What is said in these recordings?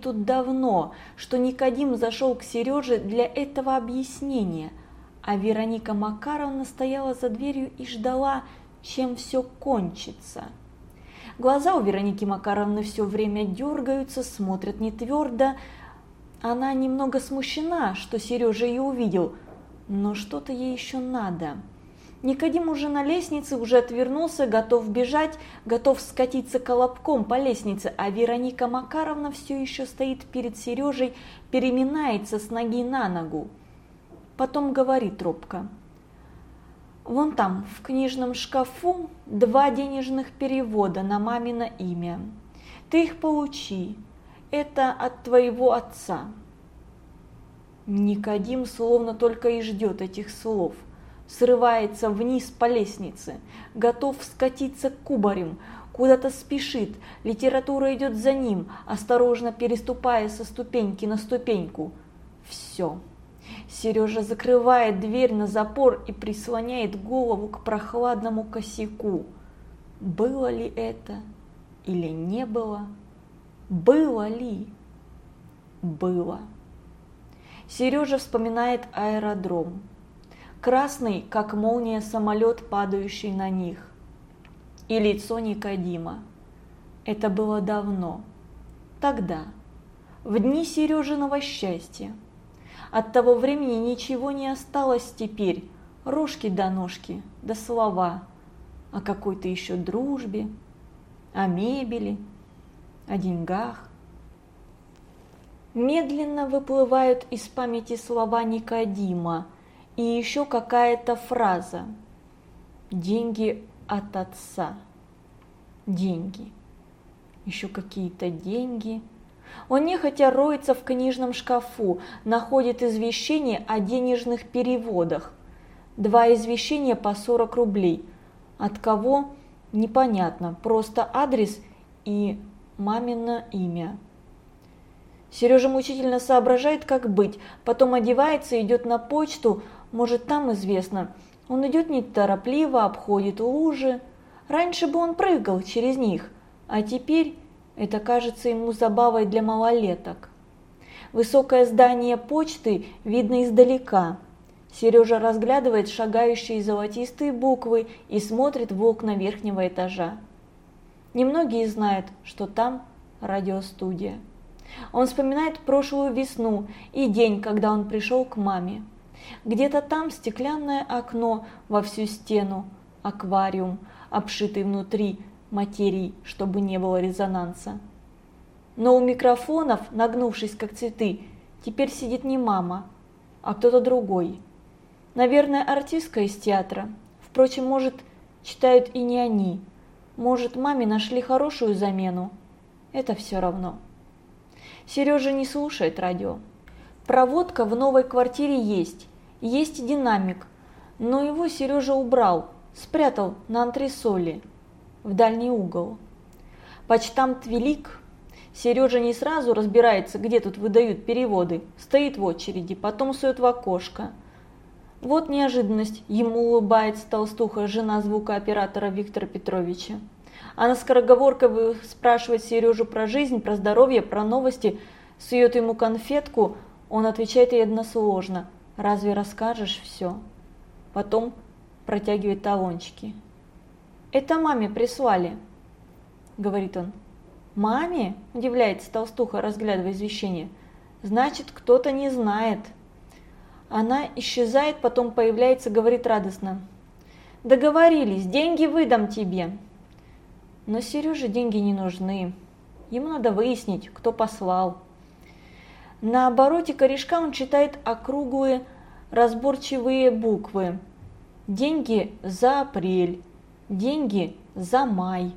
тут давно, что Никодим зашел к Сереже для этого объяснения, а Вероника Макаровна стояла за дверью и ждала, чем все кончится. Глаза у Вероники Макаровны все время дергаются, смотрят не твердо. Она немного смущена, что Сережа ее увидел, но что-то ей еще надо. Никодим уже на лестнице, уже отвернулся, готов бежать, готов скатиться колобком по лестнице, а Вероника Макаровна все еще стоит перед Сережей, переминается с ноги на ногу. Потом говорит робко. Вон там, в книжном шкафу, два денежных перевода на мамино имя. Ты их получи. Это от твоего отца. Никодим словно только и ждет этих слов – срывается вниз по лестнице, готов скатиться кубарем, куда-то спешит, литература идет за ним, осторожно переступая со ступеньки на ступеньку. Все. Сережа закрывает дверь на запор и прислоняет голову к прохладному косяку. Было ли это или не было? Было ли? Было. Сережа вспоминает аэродром красный, как молния, самолет, падающий на них, и лицо Никодима. Это было давно, тогда, в дни Сережиного счастья. От того времени ничего не осталось теперь, рожки до ножки, до слова. О какой-то еще дружбе, о мебели, о деньгах. Медленно выплывают из памяти слова Никодима – и еще какая-то фраза. Деньги от отца. Деньги. Еще какие-то деньги. Он нехотя роется в книжном шкафу, находит извещение о денежных переводах. Два извещения по 40 рублей. От кого? Непонятно, просто адрес и мамино имя. Сережа мучительно соображает, как быть, потом одевается, идет на почту, может, там известно. Он идет неторопливо, обходит лужи. Раньше бы он прыгал через них, а теперь это кажется ему забавой для малолеток. Высокое здание почты видно издалека. Сережа разглядывает шагающие золотистые буквы и смотрит в окна верхнего этажа. Немногие знают, что там радиостудия. Он вспоминает прошлую весну и день, когда он пришел к маме. Где-то там стеклянное окно во всю стену, аквариум, обшитый внутри материи, чтобы не было резонанса. Но у микрофонов, нагнувшись как цветы, теперь сидит не мама, а кто-то другой. Наверное, артистка из театра. Впрочем, может, читают и не они. Может, маме нашли хорошую замену. Это все равно. Сережа не слушает радио. Проводка в новой квартире есть, есть динамик, но его Сережа убрал, спрятал на антресоли, в дальний угол. Почтамт велик. Сережа не сразу разбирается, где тут выдают переводы, стоит в очереди, потом сует в окошко. Вот неожиданность, ему улыбается толстуха, жена звукооператора Виктора Петровича. Она скороговоркой спрашивает Сережу про жизнь, про здоровье, про новости, сует ему конфетку, он отвечает ей односложно – Разве расскажешь все? Потом протягивает талончики. Это маме прислали, говорит он. Маме? Удивляется толстуха, разглядывая извещение. Значит, кто-то не знает. Она исчезает, потом появляется, говорит радостно. Договорились, деньги выдам тебе. Но Сереже деньги не нужны. Ему надо выяснить, кто послал. На обороте корешка он читает округлые разборчивые буквы. Деньги за апрель, деньги за май.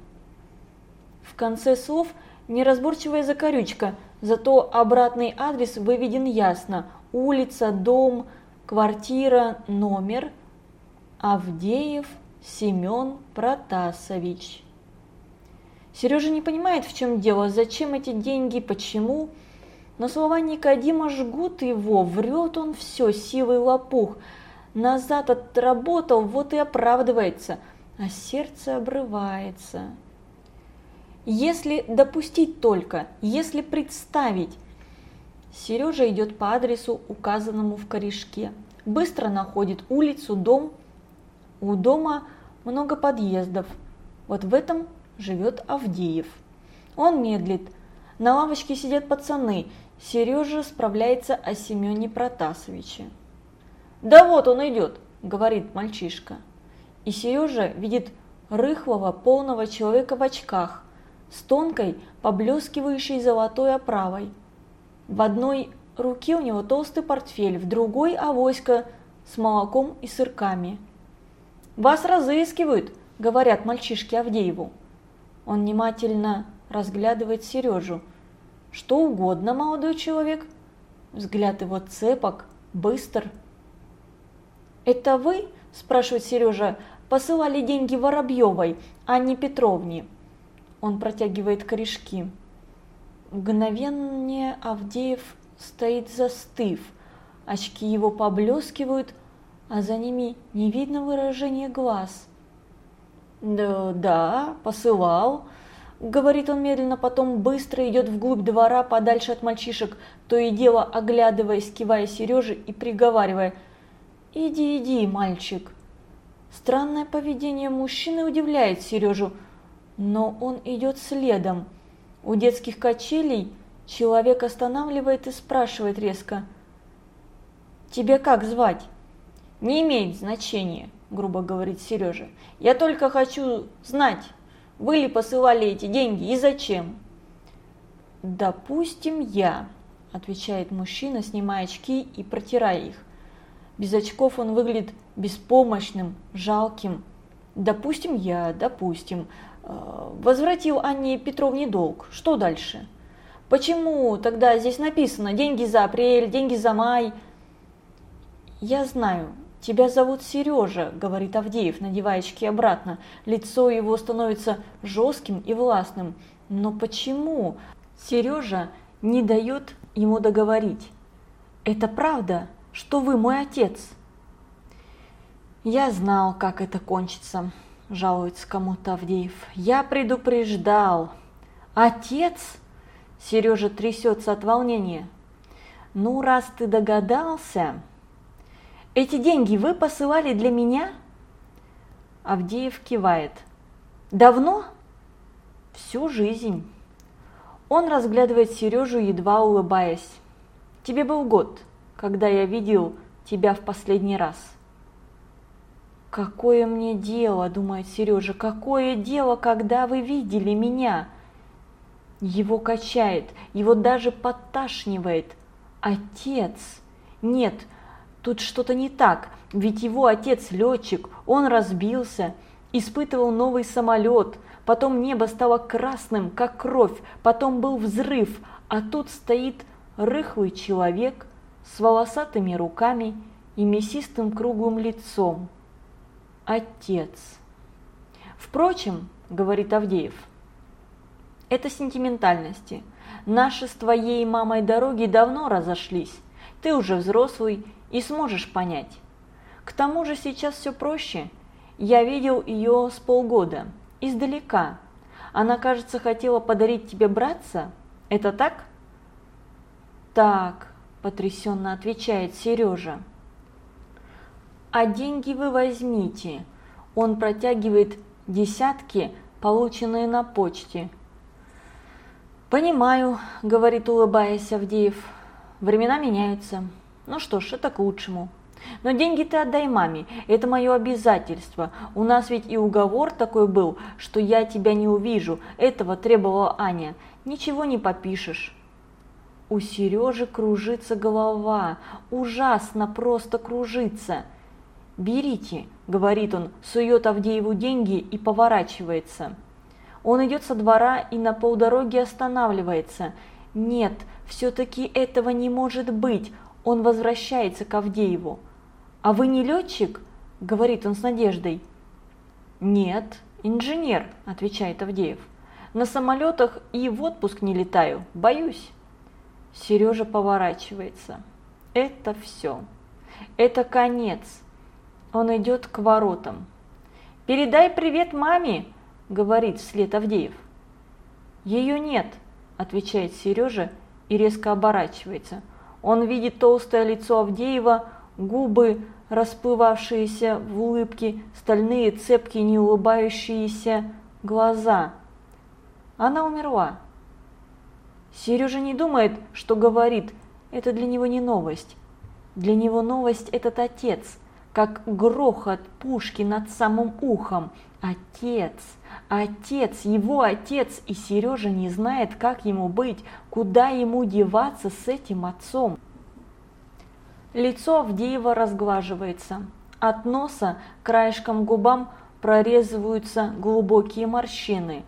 В конце слов неразборчивая закорючка, зато обратный адрес выведен ясно. Улица, дом, квартира, номер. Авдеев Семен Протасович. Сережа не понимает, в чем дело, зачем эти деньги, почему. Но слова Никодима жгут его, врет он все, силой лопух. Назад отработал, вот и оправдывается, а сердце обрывается. Если допустить только, если представить. Сережа идет по адресу, указанному в корешке. Быстро находит улицу, дом. У дома много подъездов. Вот в этом живет Авдеев. Он медлит. На лавочке сидят пацаны. Сережа справляется о Семене Протасовиче. «Да вот он идет», – говорит мальчишка. И Сережа видит рыхлого, полного человека в очках, с тонкой, поблескивающей золотой оправой. В одной руке у него толстый портфель, в другой – авоська с молоком и сырками. «Вас разыскивают», – говорят мальчишки Авдееву. Он внимательно разглядывает Сережу. «Что угодно, молодой человек». Взгляд его цепок, быстр. «Это вы?» – спрашивает Сережа. «Посылали деньги Воробьевой, Анне Петровне». Он протягивает корешки. Мгновение Авдеев стоит застыв. Очки его поблескивают, а за ними не видно выражения глаз. «Да, да, посылал», — говорит он медленно, потом быстро идет вглубь двора, подальше от мальчишек, то и дело оглядываясь, кивая Сереже и приговаривая «Иди, иди, мальчик». Странное поведение мужчины удивляет Сережу, но он идет следом. У детских качелей человек останавливает и спрашивает резко «Тебя как звать?» «Не имеет значения», грубо говорит Сережа. Я только хочу знать, вы ли посылали эти деньги и зачем? Допустим, я, отвечает мужчина, снимая очки и протирая их. Без очков он выглядит беспомощным, жалким. Допустим, я, допустим, э, возвратил Анне Петровне долг. Что дальше? Почему тогда здесь написано деньги за апрель, деньги за май? Я знаю, «Тебя зовут Сережа», – говорит Авдеев, надевая очки обратно. Лицо его становится жестким и властным. Но почему? Сережа не дает ему договорить. «Это правда, что вы мой отец?» «Я знал, как это кончится», – жалуется кому-то Авдеев. «Я предупреждал». «Отец?» – Сережа трясется от волнения. «Ну, раз ты догадался...» Эти деньги вы посылали для меня? Авдеев кивает. Давно? Всю жизнь. Он разглядывает Сережу, едва улыбаясь. Тебе был год, когда я видел тебя в последний раз. Какое мне дело, думает Сережа, какое дело, когда вы видели меня? Его качает, его даже подташнивает. Отец! Нет, Тут что-то не так, ведь его отец летчик, он разбился, испытывал новый самолет, потом небо стало красным, как кровь, потом был взрыв, а тут стоит рыхлый человек с волосатыми руками и мясистым круглым лицом. Отец. Впрочем, говорит Авдеев, это сентиментальности. Наши с твоей мамой дороги давно разошлись. Ты уже взрослый и сможешь понять. К тому же сейчас все проще. Я видел ее с полгода, издалека. Она, кажется, хотела подарить тебе братца. Это так? Так, потрясенно отвечает Сережа. А деньги вы возьмите. Он протягивает десятки, полученные на почте. «Понимаю», — говорит, улыбаясь Авдеев. «Времена меняются. Ну что ж, это к лучшему. Но деньги ты отдай маме, это мое обязательство. У нас ведь и уговор такой был, что я тебя не увижу. Этого требовала Аня. Ничего не попишешь. У Сережи кружится голова, ужасно просто кружится. «Берите», — говорит он, сует Авдееву деньги и поворачивается. Он идет со двора и на полдороги останавливается. Нет, все-таки этого не может быть, он возвращается к Авдееву. «А вы не летчик?» – говорит он с надеждой. «Нет, инженер», – отвечает Авдеев. «На самолетах и в отпуск не летаю, боюсь». Сережа поворачивается. Это все. Это конец. Он идет к воротам. «Передай привет маме!» – говорит вслед Авдеев. Ее нет, отвечает Сережа и резко оборачивается. Он видит толстое лицо Авдеева, губы, расплывавшиеся в улыбке, стальные цепкие, не улыбающиеся глаза. Она умерла. Сережа не думает, что говорит, это для него не новость. Для него новость этот отец, как грохот пушки над самым ухом. Отец, отец, его отец, и Сережа не знает, как ему быть, куда ему деваться с этим отцом. Лицо Авдеева разглаживается. От носа краешком губам прорезываются глубокие морщины.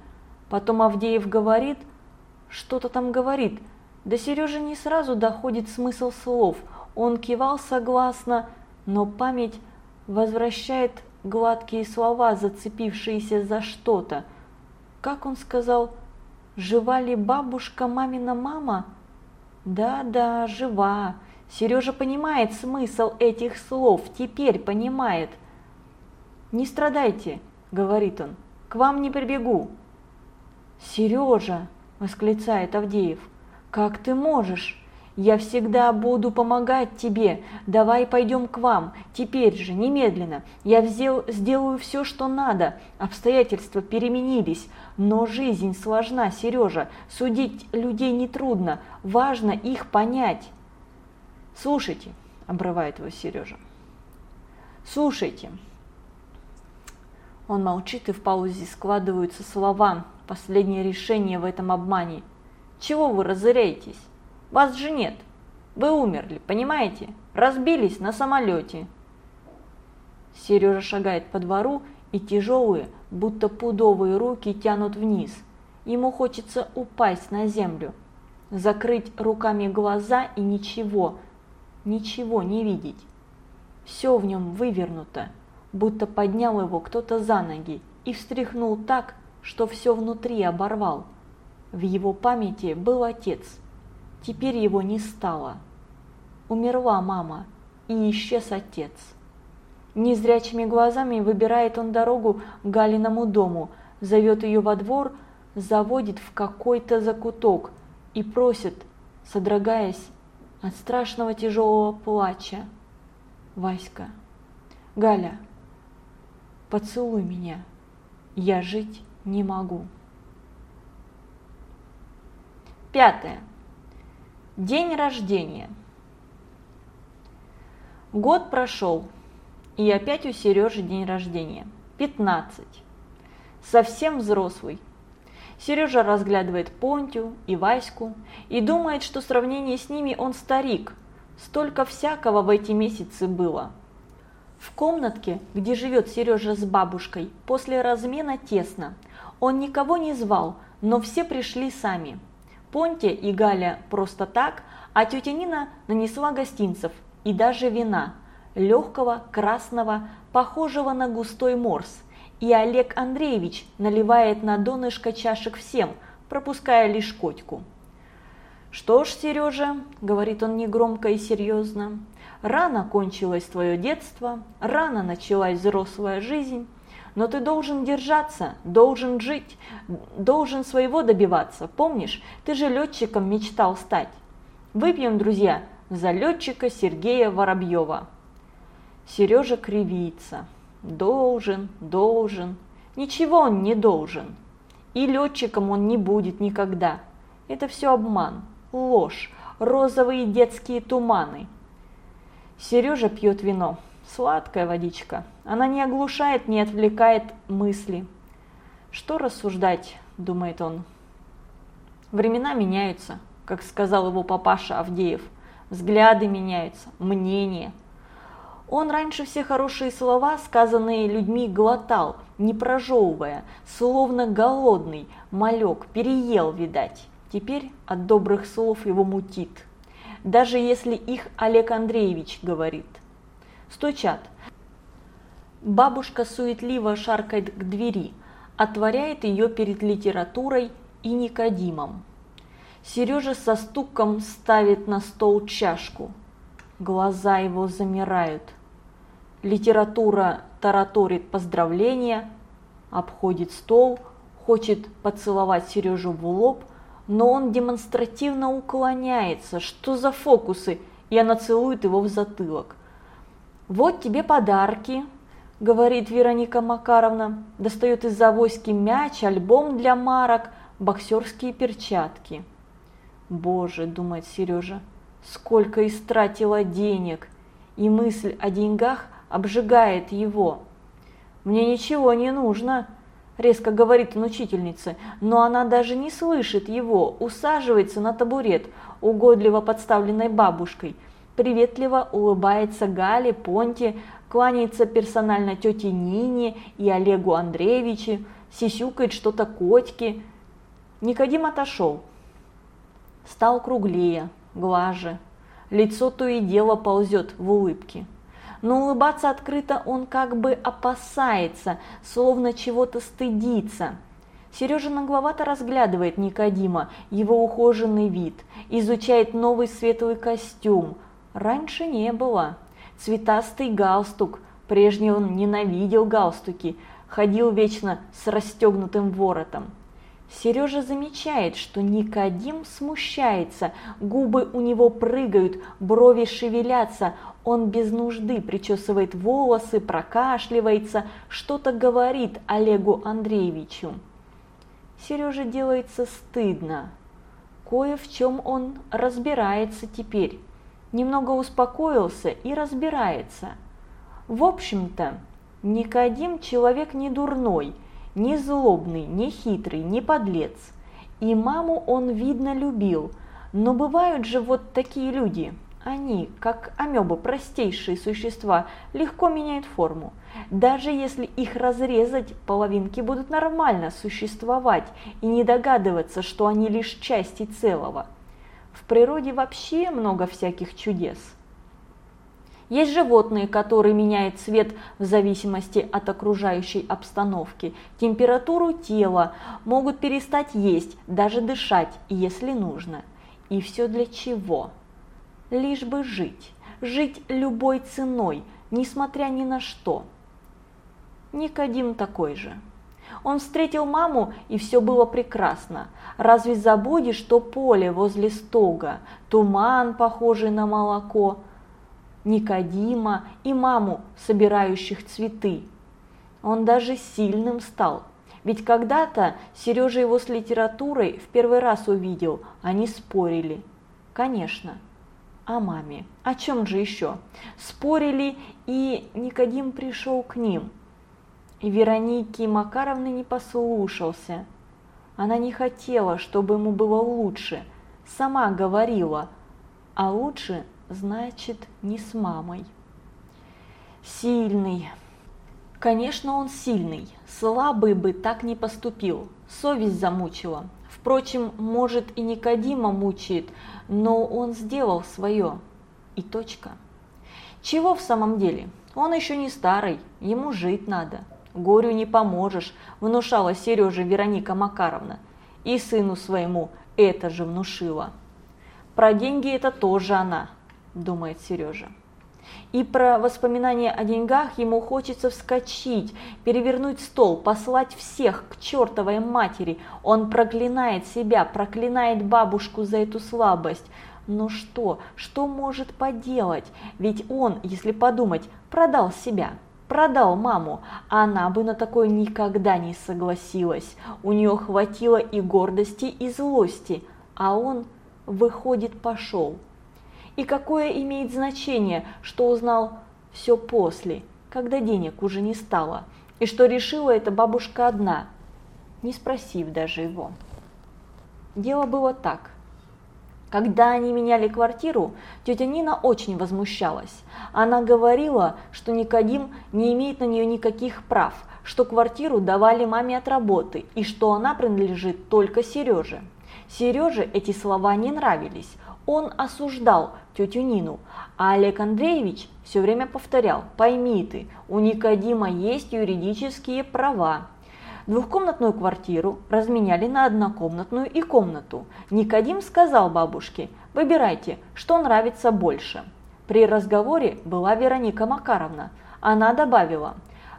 Потом Авдеев говорит, что-то там говорит. До Сережи не сразу доходит смысл слов. Он кивал согласно, но память возвращает гладкие слова, зацепившиеся за что-то. Как он сказал, жива ли бабушка мамина мама? Да-да, жива. Сережа понимает смысл этих слов, теперь понимает. «Не страдайте», — говорит он, — «к вам не прибегу». «Сережа», — восклицает Авдеев, — «как ты можешь? Я всегда буду помогать тебе. Давай пойдем к вам. Теперь же, немедленно. Я взял, сделаю все, что надо. Обстоятельства переменились. Но жизнь сложна, Сережа. Судить людей нетрудно. Важно их понять. Слушайте, обрывает его Сережа. Слушайте. Он молчит и в паузе складываются слова. Последнее решение в этом обмане. Чего вы разыряетесь? Вас же нет. Вы умерли, понимаете? Разбились на самолете. Сережа шагает по двору, и тяжелые, будто пудовые руки тянут вниз. Ему хочется упасть на землю, закрыть руками глаза и ничего, ничего не видеть. Все в нем вывернуто, будто поднял его кто-то за ноги и встряхнул так, что все внутри оборвал. В его памяти был отец – Теперь его не стало. Умерла мама, и исчез отец. Незрячими глазами выбирает он дорогу к Галиному дому, зовет ее во двор, заводит в какой-то закуток и просит, содрогаясь от страшного тяжелого плача. «Васька, Галя, поцелуй меня, я жить не могу». Пятое. День рождения. Год прошел, и опять у Сережи день рождения. 15. Совсем взрослый. Сережа разглядывает Понтю и Ваську и думает, что в сравнении с ними он старик. Столько всякого в эти месяцы было. В комнатке, где живет Сережа с бабушкой, после размена тесно. Он никого не звал, но все пришли сами. Понте и Галя просто так, а тетя Нина нанесла гостинцев и даже вина, легкого, красного, похожего на густой морс. И Олег Андреевич наливает на донышко чашек всем, пропуская лишь котику. «Что ж, Сережа», – говорит он негромко и серьезно, – «рано кончилось твое детство, рано началась взрослая жизнь, но ты должен держаться, должен жить, должен своего добиваться. Помнишь, ты же летчиком мечтал стать. Выпьем, друзья, за летчика Сергея Воробьева. Сережа кривится. Должен, должен. Ничего он не должен. И летчиком он не будет никогда. Это все обман, ложь, розовые детские туманы. Сережа пьет вино. Сладкая водичка. Она не оглушает, не отвлекает мысли. Что рассуждать, думает он. Времена меняются, как сказал его папаша Авдеев. Взгляды меняются, мнения. Он раньше все хорошие слова, сказанные людьми, глотал, не прожевывая, словно голодный, малек, переел, видать. Теперь от добрых слов его мутит. Даже если их Олег Андреевич говорит – Стучат. Бабушка суетливо шаркает к двери, отворяет ее перед литературой и Никодимом. Сережа со стуком ставит на стол чашку. Глаза его замирают. Литература тараторит поздравления, обходит стол, хочет поцеловать Сережу в лоб, но он демонстративно уклоняется. Что за фокусы? И она целует его в затылок. «Вот тебе подарки», – говорит Вероника Макаровна, достает из авоськи мяч, альбом для марок, боксерские перчатки. «Боже», – думает Сережа, – «сколько истратила денег!» И мысль о деньгах обжигает его. «Мне ничего не нужно», – резко говорит он учительнице, но она даже не слышит его, усаживается на табурет, угодливо подставленной бабушкой, приветливо улыбается Гале, Понте, кланяется персонально тете Нине и Олегу Андреевичу, сисюкает что-то котики. Никодим отошел. Стал круглее, глаже, лицо то и дело ползет в улыбке но улыбаться открыто он как бы опасается, словно чего-то стыдится. Сережа нагловато разглядывает Никодима, его ухоженный вид, изучает новый светлый костюм. Раньше не было. Цветастый галстук, прежний он ненавидел галстуки, ходил вечно с расстегнутым воротом. Сережа замечает, что Никодим смущается, губы у него прыгают, брови шевелятся, он без нужды причесывает волосы, прокашливается, что-то говорит Олегу Андреевичу. Сереже делается стыдно. Кое в чем он разбирается теперь. Немного успокоился и разбирается. В общем-то, Никодим человек не дурной – не злобный, не хитрый, не подлец. И маму он, видно, любил. Но бывают же вот такие люди. Они, как амебы, простейшие существа, легко меняют форму. Даже если их разрезать, половинки будут нормально существовать и не догадываться, что они лишь части целого. В природе вообще много всяких чудес. Есть животные, которые меняют цвет в зависимости от окружающей обстановки, температуру тела, могут перестать есть, даже дышать, если нужно. И все для чего? Лишь бы жить. Жить любой ценой, несмотря ни на что. Никодим такой же. Он встретил маму, и все было прекрасно. Разве забудешь, что поле возле стога, туман, похожий на молоко – Никодима и маму, собирающих цветы. Он даже сильным стал. Ведь когда-то Сережа его с литературой в первый раз увидел, они спорили. Конечно, о маме. О чем же еще? Спорили, и Никодим пришел к ним. И Вероники Макаровны не послушался. Она не хотела, чтобы ему было лучше. Сама говорила, а лучше значит не с мамой. Сильный. Конечно, он сильный. Слабый бы так не поступил. Совесть замучила. Впрочем, может и Никодима мучает, но он сделал свое. И точка. Чего в самом деле? Он еще не старый, ему жить надо. Горю не поможешь, внушала Сережа Вероника Макаровна. И сыну своему это же внушила. Про деньги это тоже она, думает Сережа. И про воспоминания о деньгах ему хочется вскочить, перевернуть стол, послать всех к чертовой матери. Он проклинает себя, проклинает бабушку за эту слабость. Но что, что может поделать? Ведь он, если подумать, продал себя, продал маму. Она бы на такое никогда не согласилась. У нее хватило и гордости, и злости. А он, выходит, пошел. И какое имеет значение, что узнал все после, когда денег уже не стало, и что решила эта бабушка одна, не спросив даже его. Дело было так. Когда они меняли квартиру, тетя Нина очень возмущалась. Она говорила, что Никодим не имеет на нее никаких прав, что квартиру давали маме от работы и что она принадлежит только Сереже. Сереже эти слова не нравились. Он осуждал тетю Нину, а Олег Андреевич все время повторял, пойми ты, у Никодима есть юридические права. Двухкомнатную квартиру разменяли на однокомнатную и комнату. Никодим сказал бабушке, выбирайте, что нравится больше. При разговоре была Вероника Макаровна. Она добавила,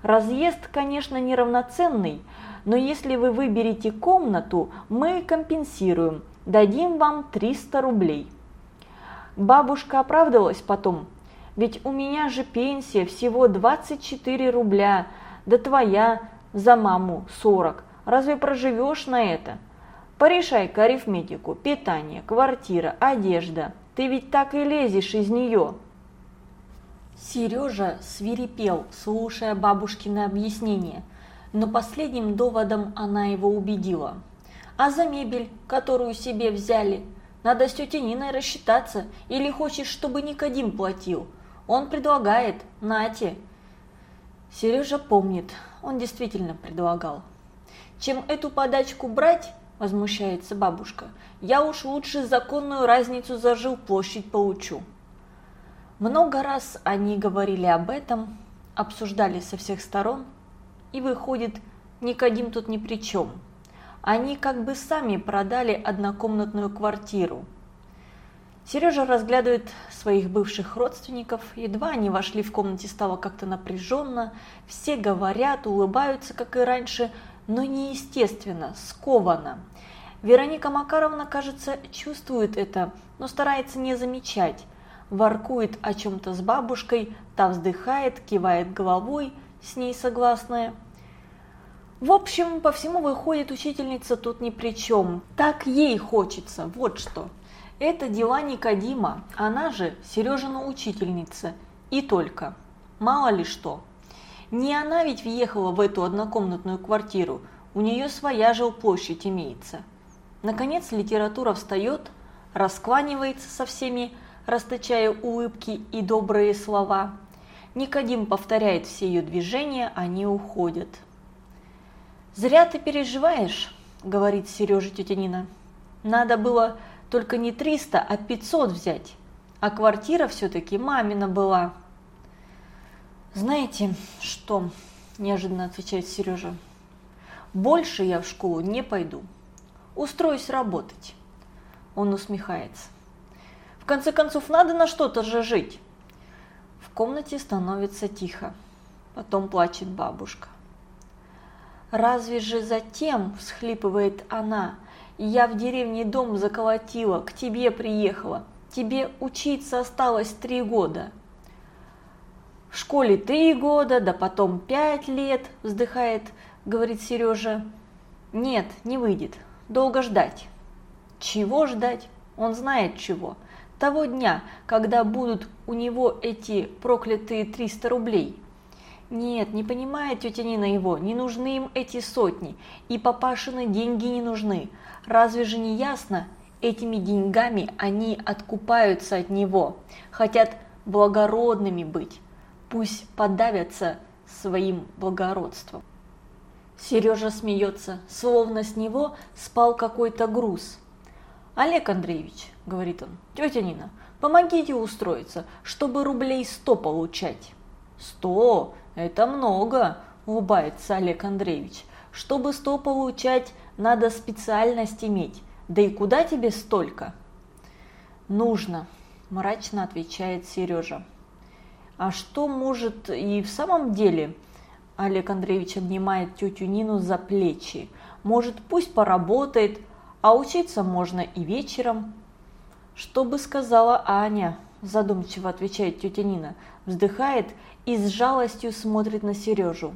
Разъезд, конечно, неравноценный, но если вы выберете комнату, мы компенсируем, дадим вам 300 рублей. Бабушка оправдывалась потом, ведь у меня же пенсия всего 24 рубля, да твоя за маму 40. Разве проживешь на это? Порешай-ка арифметику, питание, квартира, одежда. Ты ведь так и лезешь из нее. Сережа свирепел, слушая бабушкины объяснения, но последним доводом она его убедила. «А за мебель, которую себе взяли? Надо с тетей Ниной рассчитаться, или хочешь, чтобы Никодим платил? Он предлагает, нате!» Сережа помнит, он действительно предлагал. «Чем эту подачку брать?» – возмущается бабушка. «Я уж лучше законную разницу за жилплощадь получу». Много раз они говорили об этом, обсуждали со всех сторон, и выходит, Никодим тут ни при чем. Они как бы сами продали однокомнатную квартиру. Сережа разглядывает своих бывших родственников, едва они вошли в комнате, стало как-то напряженно, все говорят, улыбаются, как и раньше, но неестественно, скованно. Вероника Макаровна, кажется, чувствует это, но старается не замечать воркует о чем-то с бабушкой, та вздыхает, кивает головой, с ней согласная. В общем, по всему выходит, учительница тут ни при чем. Так ей хочется, вот что. Это дела Никодима, она же Сережина учительница. И только. Мало ли что. Не она ведь въехала в эту однокомнатную квартиру, у нее своя жилплощадь имеется. Наконец литература встает, раскланивается со всеми, расточая улыбки и добрые слова. Никодим повторяет все ее движения, они уходят. «Зря ты переживаешь», – говорит Сережа тетя Нина. «Надо было только не 300, а 500 взять, а квартира все-таки мамина была». «Знаете что?» – неожиданно отвечает Сережа. «Больше я в школу не пойду. Устроюсь работать». Он усмехается. В конце концов, надо на что-то же жить. В комнате становится тихо. Потом плачет бабушка. «Разве же затем, — всхлипывает она, — я в деревне дом заколотила, к тебе приехала. Тебе учиться осталось три года». «В школе три года, да потом пять лет», — вздыхает, говорит Сережа. «Нет, не выйдет. Долго ждать». «Чего ждать? Он знает чего того дня, когда будут у него эти проклятые 300 рублей. Нет, не понимает тетя Нина его, не нужны им эти сотни, и папашины деньги не нужны. Разве же не ясно, этими деньгами они откупаются от него, хотят благородными быть, пусть подавятся своим благородством. Сережа смеется, словно с него спал какой-то груз. Олег Андреевич, – говорит он. «Тетя Нина, помогите устроиться, чтобы рублей сто получать». «Сто? Это много», – улыбается Олег Андреевич. «Чтобы сто получать, надо специальность иметь. Да и куда тебе столько?» «Нужно», – мрачно отвечает Сережа. «А что может и в самом деле?» Олег Андреевич обнимает тетю Нину за плечи. «Может, пусть поработает, а учиться можно и вечером». «Что бы сказала Аня?» – задумчиво отвечает тетя Нина, вздыхает и с жалостью смотрит на Сережу.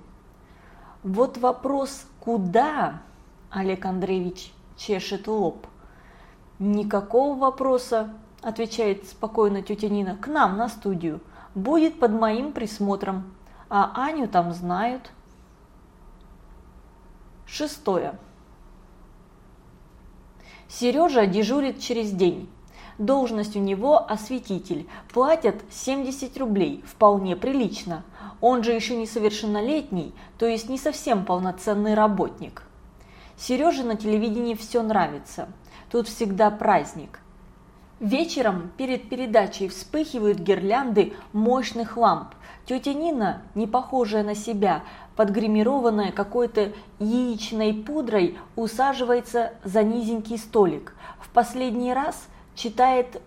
«Вот вопрос «куда?» – Олег Андреевич чешет лоб. «Никакого вопроса», – отвечает спокойно тетя Нина, – «к нам на студию. Будет под моим присмотром. А Аню там знают». Шестое. Сережа дежурит через день. Должность у него осветитель. Платят 70 рублей, вполне прилично. Он же еще несовершеннолетний, то есть не совсем полноценный работник. Сереже на телевидении все нравится. Тут всегда праздник. Вечером перед передачей вспыхивают гирлянды мощных ламп. Тетя Нина, не похожая на себя, подгримированная какой-то яичной пудрой, усаживается за низенький столик. В последний раз – читает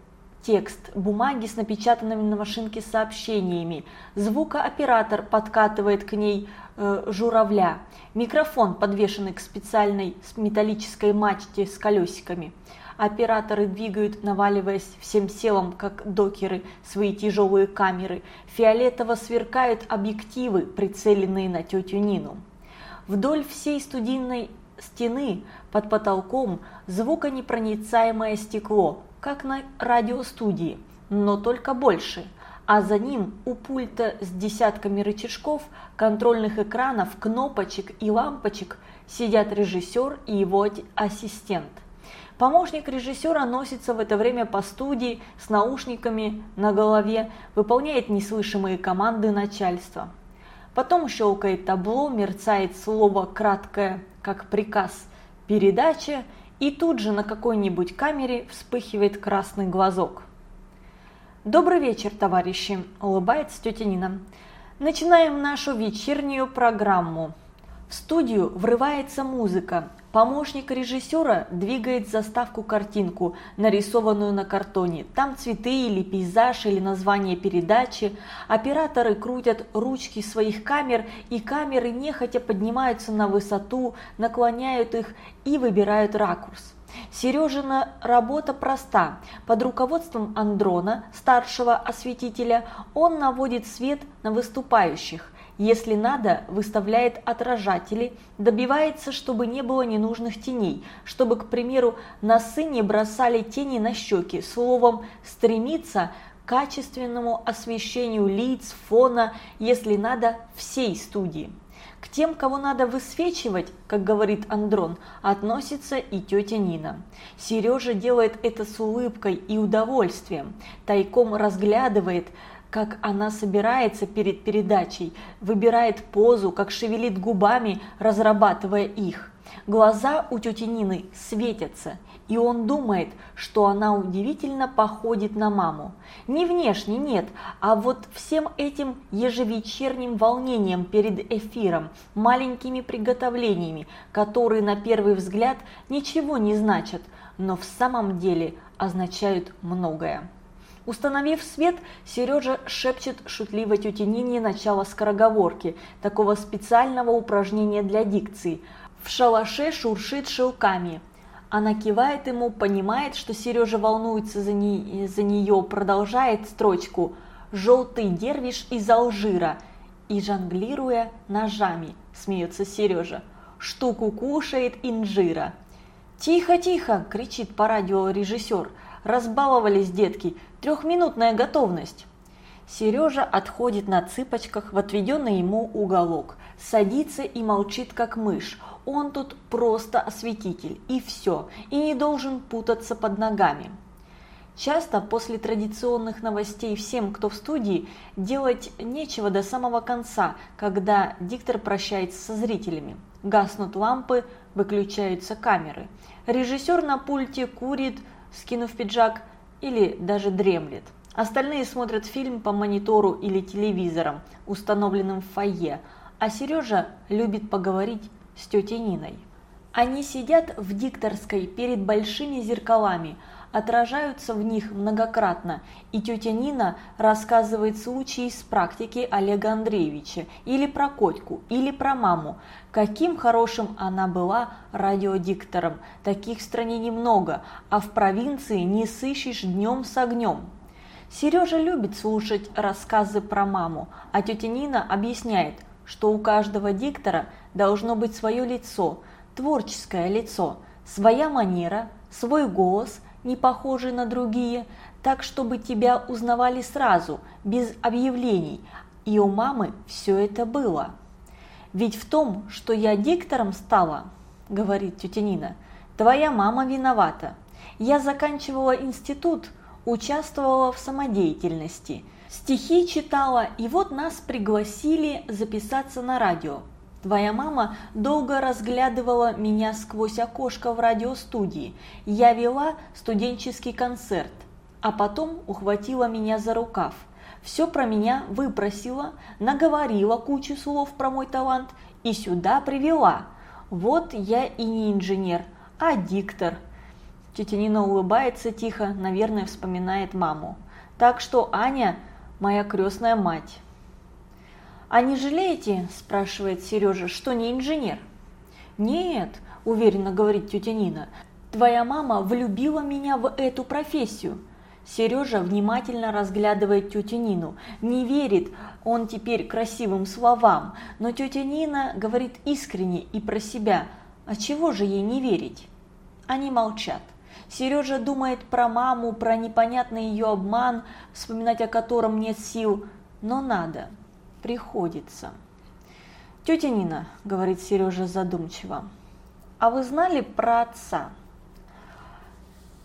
текст бумаги с напечатанными на машинке сообщениями. Звукооператор подкатывает к ней э, журавля. Микрофон, подвешенный к специальной металлической мачте с колесиками. Операторы двигают, наваливаясь всем селом, как докеры, свои тяжелые камеры. Фиолетово сверкают объективы, прицеленные на тетю Нину. Вдоль всей студийной стены под потолком звуконепроницаемое стекло, как на радиостудии, но только больше. А за ним у пульта с десятками рычажков, контрольных экранов, кнопочек и лампочек сидят режиссер и его ассистент. Помощник режиссера носится в это время по студии с наушниками на голове, выполняет неслышимые команды начальства. Потом щелкает табло, мерцает слово краткое, как приказ, передача, и тут же на какой-нибудь камере вспыхивает красный глазок. «Добрый вечер, товарищи!» – улыбается тетя Нина. «Начинаем нашу вечернюю программу. В студию врывается музыка, Помощник режиссера двигает заставку-картинку, нарисованную на картоне. Там цветы или пейзаж, или название передачи. Операторы крутят ручки своих камер, и камеры нехотя поднимаются на высоту, наклоняют их и выбирают ракурс. Сережина работа проста. Под руководством Андрона, старшего осветителя, он наводит свет на выступающих. Если надо, выставляет отражатели, добивается, чтобы не было ненужных теней, чтобы, к примеру, на сыне бросали тени на щеки, словом, стремится к качественному освещению лиц, фона, если надо, всей студии. К тем, кого надо высвечивать, как говорит Андрон, относится и тетя Нина. Сережа делает это с улыбкой и удовольствием, тайком разглядывает, как она собирается перед передачей, выбирает позу, как шевелит губами, разрабатывая их. Глаза у тети Нины светятся, и он думает, что она удивительно походит на маму. Не внешне, нет, а вот всем этим ежевечерним волнением перед эфиром, маленькими приготовлениями, которые на первый взгляд ничего не значат, но в самом деле означают многое. Установив свет, Сережа шепчет шутливо тете Нине начало скороговорки, такого специального упражнения для дикции. В шалаше шуршит шелками. Она кивает ему, понимает, что Сережа волнуется за, не, за нее, продолжает строчку «Желтый дервиш из Алжира» и, жонглируя ножами, смеется Сережа, «Штуку кушает инжира». «Тихо, тихо!» – кричит по радио режиссер. «Разбаловались детки, Трехминутная готовность. Сережа отходит на цыпочках в отведенный ему уголок, садится и молчит как мышь. Он тут просто осветитель, и все, и не должен путаться под ногами. Часто после традиционных новостей всем, кто в студии, делать нечего до самого конца, когда диктор прощается со зрителями. Гаснут лампы, выключаются камеры. Режиссер на пульте курит, скинув пиджак, или даже дремлет. Остальные смотрят фильм по монитору или телевизорам, установленным в фойе, а Сережа любит поговорить с тетей Ниной. Они сидят в дикторской перед большими зеркалами, отражаются в них многократно, и тетя Нина рассказывает случаи из практики Олега Андреевича, или про Котьку, или про маму, каким хорошим она была радиодиктором. Таких в стране немного, а в провинции не сыщешь днем с огнем. Сережа любит слушать рассказы про маму, а тетя Нина объясняет, что у каждого диктора должно быть свое лицо, творческое лицо, своя манера, свой голос – не похожий на другие, так чтобы тебя узнавали сразу, без объявлений, и у мамы все это было. Ведь в том, что я диктором стала, говорит тетя Нина, твоя мама виновата. Я заканчивала институт, участвовала в самодеятельности, стихи читала, и вот нас пригласили записаться на радио. Твоя мама долго разглядывала меня сквозь окошко в радиостудии. Я вела студенческий концерт, а потом ухватила меня за рукав. Все про меня выпросила, наговорила кучу слов про мой талант и сюда привела. Вот я и не инженер, а диктор. Тетя Нина улыбается тихо, наверное, вспоминает маму. Так что Аня моя крестная мать. «А не жалеете?» – спрашивает Сережа, – «что не инженер?» «Нет», – уверенно говорит тетя Нина, – «твоя мама влюбила меня в эту профессию». Сережа внимательно разглядывает тетю Нину. Не верит он теперь красивым словам, но тетя Нина говорит искренне и про себя. А чего же ей не верить? Они молчат. Сережа думает про маму, про непонятный ее обман, вспоминать о котором нет сил, но надо, приходится. «Тетя Нина», – говорит Сережа задумчиво, – «а вы знали про отца?»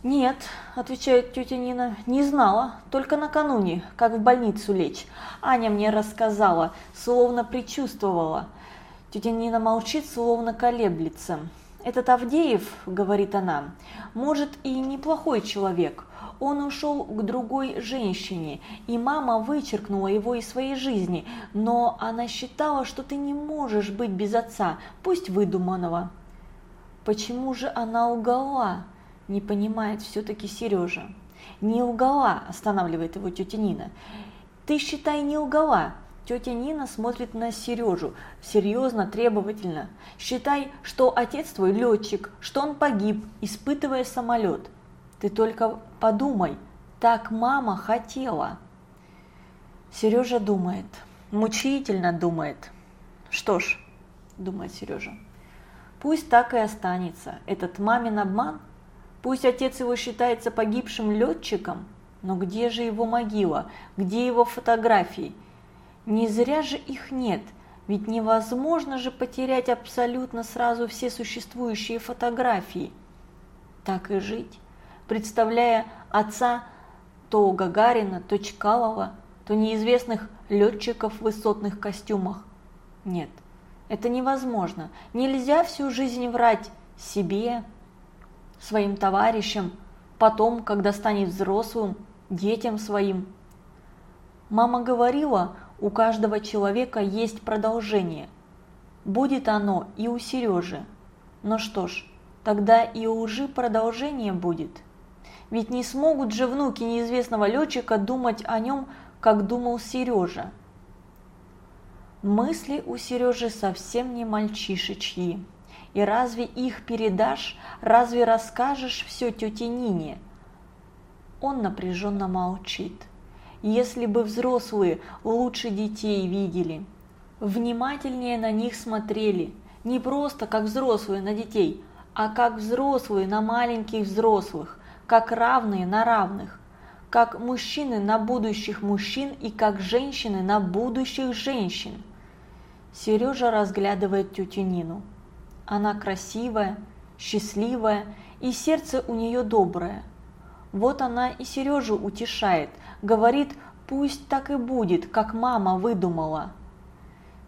«Нет», – отвечает тетя Нина, – «не знала, только накануне, как в больницу лечь. Аня мне рассказала, словно предчувствовала». Тетя Нина молчит, словно колеблется. «Этот Авдеев, — говорит она, — может и неплохой человек. Он ушел к другой женщине, и мама вычеркнула его из своей жизни, но она считала, что ты не можешь быть без отца, пусть выдуманного». «Почему же она лгала?» Не понимает все-таки Сережа. Не лгала, останавливает его тетя Нина. Ты считай, не лгала. Тетя Нина смотрит на Сережу, серьезно, требовательно. Считай, что отец твой летчик, что он погиб, испытывая самолет. Ты только подумай, так мама хотела. Сережа думает, мучительно думает. Что ж, думает Сережа, пусть так и останется. Этот мамин обман Пусть отец его считается погибшим летчиком, но где же его могила, где его фотографии? Не зря же их нет, ведь невозможно же потерять абсолютно сразу все существующие фотографии. Так и жить, представляя отца то Гагарина, то Чкалова, то неизвестных летчиков в высотных костюмах. Нет, это невозможно. Нельзя всю жизнь врать себе, своим товарищам, потом, когда станет взрослым, детям своим. Мама говорила, у каждого человека есть продолжение. Будет оно и у Сережи. Но что ж, тогда и у лжи продолжение будет. Ведь не смогут же внуки неизвестного летчика думать о нем, как думал Сережа. Мысли у Сережи совсем не мальчишечьи. И разве их передашь, разве расскажешь все тете Нине? Он напряженно молчит. Если бы взрослые лучше детей видели, внимательнее на них смотрели, не просто как взрослые на детей, а как взрослые на маленьких взрослых, как равные на равных, как мужчины на будущих мужчин и как женщины на будущих женщин. Сережа разглядывает тетю Нину. Она красивая, счастливая, и сердце у нее доброе. Вот она и Сережу утешает, говорит, пусть так и будет, как мама выдумала.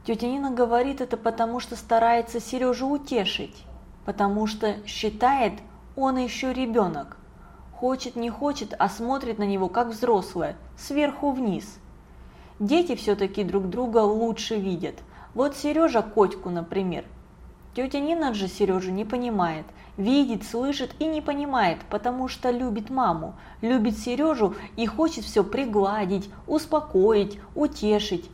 Тетя Нина говорит это потому, что старается Сережу утешить, потому что считает, он еще ребенок. Хочет, не хочет, а смотрит на него как взрослая, сверху вниз. Дети все-таки друг друга лучше видят. Вот Сережа Котьку, например, Тетя Нина же Сережу не понимает, видит, слышит и не понимает, потому что любит маму, любит Сережу и хочет все пригладить, успокоить, утешить.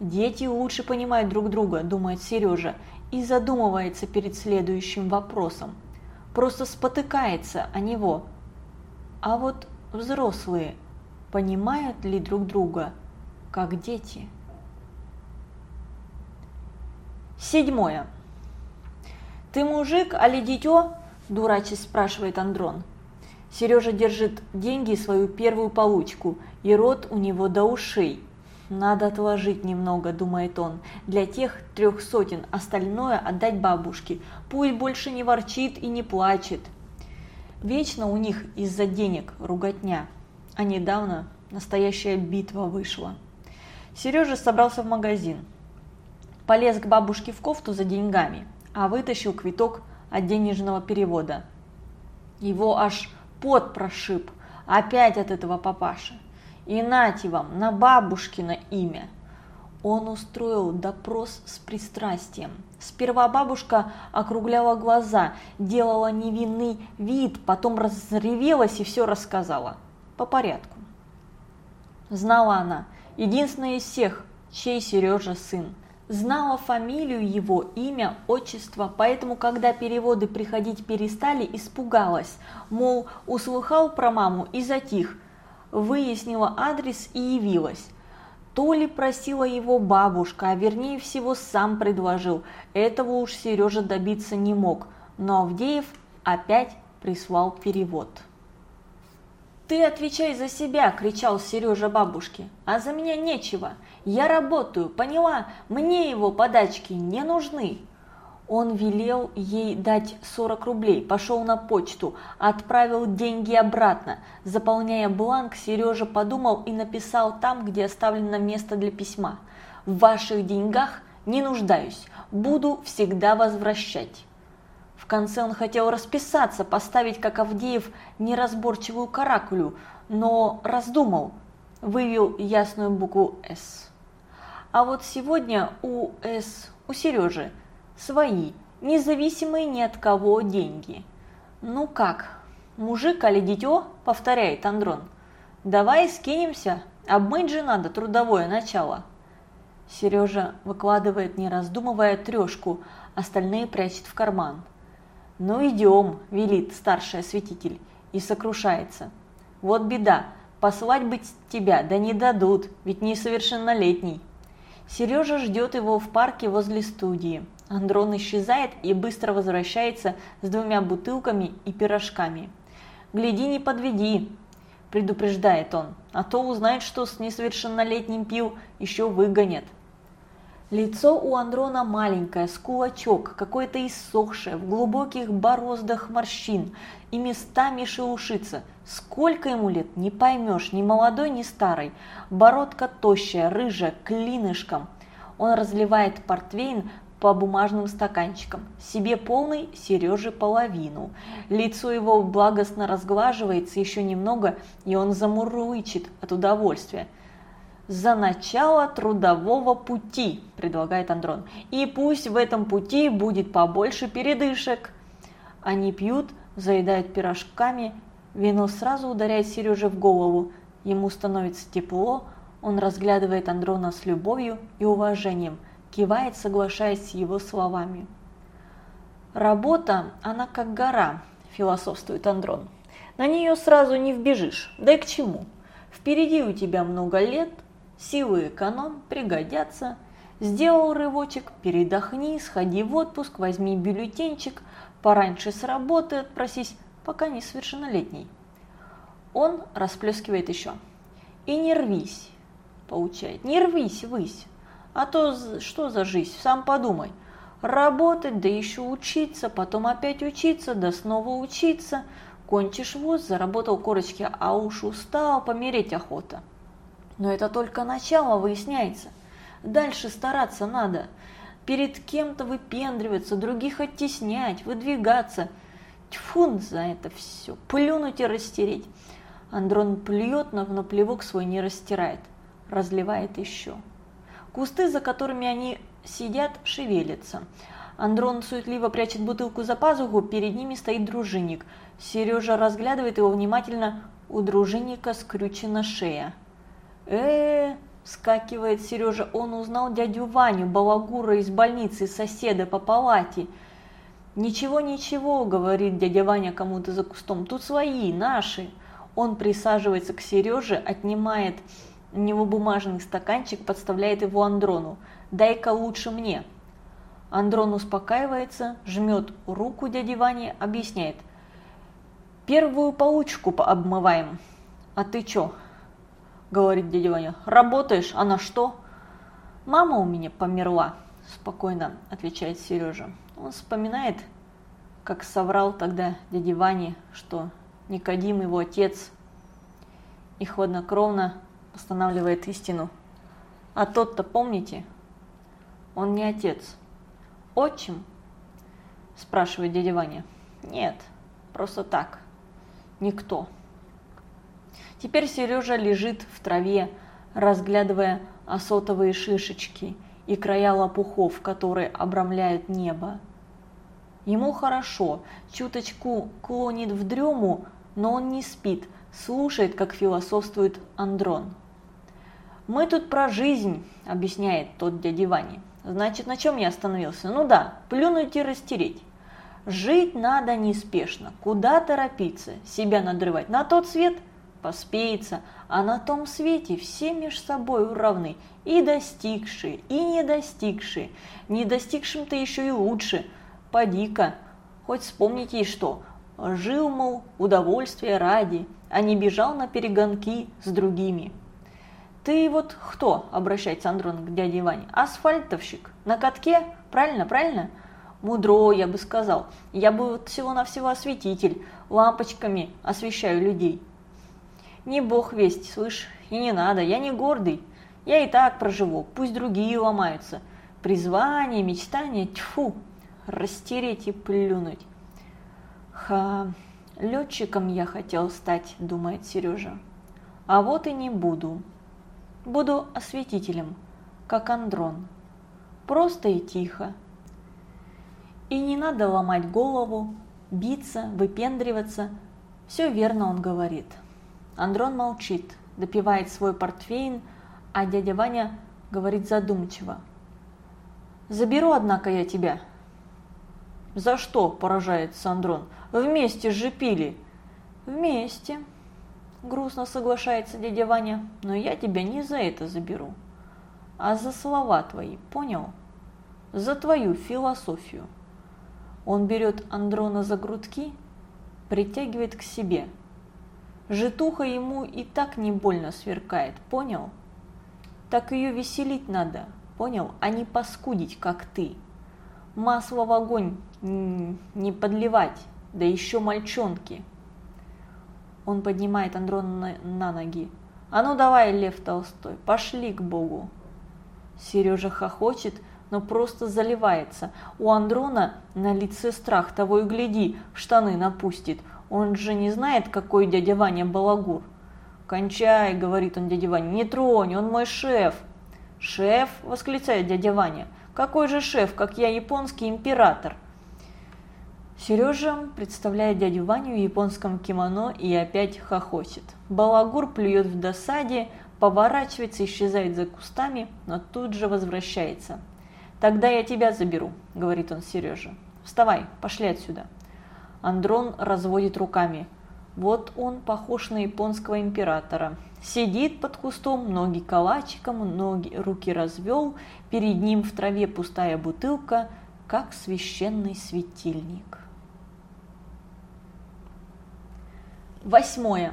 Дети лучше понимают друг друга, думает Сережа, и задумывается перед следующим вопросом. Просто спотыкается о него. А вот взрослые понимают ли друг друга, как дети? Седьмое. «Ты мужик, али дитё?» – дурачись спрашивает Андрон. Сережа держит деньги свою первую получку, и рот у него до ушей. «Надо отложить немного», – думает он, – «для тех трех сотен, остальное отдать бабушке. Пусть больше не ворчит и не плачет». Вечно у них из-за денег руготня, а недавно настоящая битва вышла. Сережа собрался в магазин. Полез к бабушке в кофту за деньгами – а вытащил квиток от денежного перевода. Его аж пот прошиб, опять от этого папаши. И нате вам, на бабушкино имя. Он устроил допрос с пристрастием. Сперва бабушка округляла глаза, делала невинный вид, потом разревелась и все рассказала. По порядку. Знала она, единственная из всех, чей Сережа сын. Знала фамилию его, имя, отчество, поэтому, когда переводы приходить перестали, испугалась. Мол, услыхал про маму и затих. Выяснила адрес и явилась. То ли просила его бабушка, а вернее всего сам предложил. Этого уж Сережа добиться не мог, но Авдеев опять прислал перевод. «Ты отвечай за себя!» – кричал Сережа бабушке. «А за меня нечего. Я работаю, поняла? Мне его подачки не нужны!» Он велел ей дать 40 рублей, пошел на почту, отправил деньги обратно. Заполняя бланк, Сережа подумал и написал там, где оставлено место для письма. «В ваших деньгах не нуждаюсь, буду всегда возвращать». В конце он хотел расписаться, поставить, как Авдеев, неразборчивую каракулю, но раздумал, вывел ясную букву «С». А вот сегодня у «С» у Сережи – Свои, независимые ни от кого деньги. Ну как, мужик али дитё, повторяет Андрон. Давай скинемся, обмыть же надо трудовое начало. Сережа выкладывает, не раздумывая, трешку, остальные прячет в карман. «Ну идем», – велит старший осветитель и сокрушается. «Вот беда, послать быть тебя, да не дадут, ведь несовершеннолетний». Сережа ждет его в парке возле студии. Андрон исчезает и быстро возвращается с двумя бутылками и пирожками. «Гляди, не подведи», – предупреждает он, «а то узнает, что с несовершеннолетним пил, еще выгонят». Лицо у Андрона маленькое, с кулачок, какое-то иссохшее, в глубоких бороздах морщин и местами шелушится. Сколько ему лет, не поймешь, ни молодой, ни старый. Бородка тощая, рыжая, клинышком. Он разливает портвейн по бумажным стаканчикам. Себе полный, Сереже половину. Лицо его благостно разглаживается еще немного, и он замурлычет от удовольствия. «За начало трудового пути», – предлагает Андрон. «И пусть в этом пути будет побольше передышек». Они пьют, заедают пирожками. Вино сразу ударяет Сереже в голову. Ему становится тепло, он разглядывает Андрона с любовью и уважением – кивает, соглашаясь с его словами. «Работа, она как гора», – философствует Андрон. «На нее сразу не вбежишь, да и к чему? Впереди у тебя много лет, силы эконом пригодятся. Сделал рывочек, передохни, сходи в отпуск, возьми бюллетенчик, пораньше с работы отпросись, пока не совершеннолетний». Он расплескивает еще. «И не рвись», – получает, – «не рвись, высь, а то что за жизнь, сам подумай. Работать, да еще учиться, потом опять учиться, да снова учиться. Кончишь вуз, заработал корочки, а уж устал, помереть охота. Но это только начало выясняется. Дальше стараться надо. Перед кем-то выпендриваться, других оттеснять, выдвигаться. Тьфу за это все, плюнуть и растереть. Андрон плюет, но плевок свой не растирает, разливает еще. Кусты, за которыми они сидят, шевелятся. Андрон суетливо прячет бутылку за пазуху, перед ними стоит дружинник. Сережа разглядывает его внимательно, у дружинника скрючена шея. э, -э скакивает Сережа, он узнал дядю Ваню, балагура из больницы, соседа по палате. «Ничего, ничего», — говорит дядя Ваня кому-то за кустом, — «тут свои, наши». Он присаживается к Сереже, отнимает у него бумажный стаканчик, подставляет его Андрону. «Дай-ка лучше мне». Андрон успокаивается, жмет руку дяди Вани, объясняет. «Первую получку обмываем». «А ты чё?» – говорит дядя Ваня. «Работаешь? А на что?» «Мама у меня померла», – спокойно отвечает Сережа. Он вспоминает, как соврал тогда дяде Ване, что Никодим его отец, и хладнокровно устанавливает истину. А тот-то, помните, он не отец. Отчим? Спрашивает дядя Ваня. Нет, просто так. Никто. Теперь Сережа лежит в траве, разглядывая осотовые шишечки и края лопухов, которые обрамляют небо. Ему хорошо, чуточку клонит в дрему, но он не спит, слушает, как философствует Андрон. «Мы тут про жизнь», – объясняет тот дяде Ване. «Значит, на чем я остановился? Ну да, плюнуть и растереть. Жить надо неспешно, куда торопиться, себя надрывать на тот свет – поспеется, а на том свете все между собой равны, и достигшие, и не достигшие. Не достигшим-то еще и лучше. Поди-ка, хоть вспомните и что, жил, мол, удовольствия ради, а не бежал на перегонки с другими. «Ты вот кто?» – обращается Андрон к дяде Ване. «Асфальтовщик. На катке? Правильно, правильно?» «Мудро, я бы сказал. Я бы вот всего-навсего осветитель. Лампочками освещаю людей». «Не бог весть, слышь, и не надо. Я не гордый. Я и так проживу. Пусть другие ломаются. Призвание, мечтание, тьфу, растереть и плюнуть». «Ха, летчиком я хотел стать», – думает Сережа. «А вот и не буду». Буду осветителем, как Андрон. Просто и тихо. И не надо ломать голову, биться, выпендриваться. Все верно он говорит. Андрон молчит, допивает свой портфейн, а дядя Ваня говорит задумчиво. «Заберу, однако, я тебя». «За что?» – поражается Андрон. «Вместе же пили». «Вместе», Грустно соглашается дядя Ваня, но я тебя не за это заберу, а за слова твои, понял? За твою философию. Он берет Андрона за грудки, притягивает к себе. Житуха ему и так не больно сверкает, понял? Так ее веселить надо, понял, а не паскудить, как ты. Масло в огонь не подливать, да еще мальчонки – он поднимает Андрона на, ноги. «А ну давай, Лев Толстой, пошли к Богу!» Сережа хохочет, но просто заливается. У Андрона на лице страх, того и гляди, штаны напустит. Он же не знает, какой дядя Ваня балагур. «Кончай», — говорит он дяде Ване, — «не тронь, он мой шеф». «Шеф?» — восклицает дядя Ваня. «Какой же шеф, как я японский император?» Сережа представляет дядю Ваню в японском кимоно и опять хохочет. Балагур плюет в досаде, поворачивается, исчезает за кустами, но тут же возвращается. «Тогда я тебя заберу», — говорит он Сереже. «Вставай, пошли отсюда». Андрон разводит руками. Вот он похож на японского императора. Сидит под кустом, ноги калачиком, ноги, руки развел, перед ним в траве пустая бутылка, как священный светильник. Восьмое.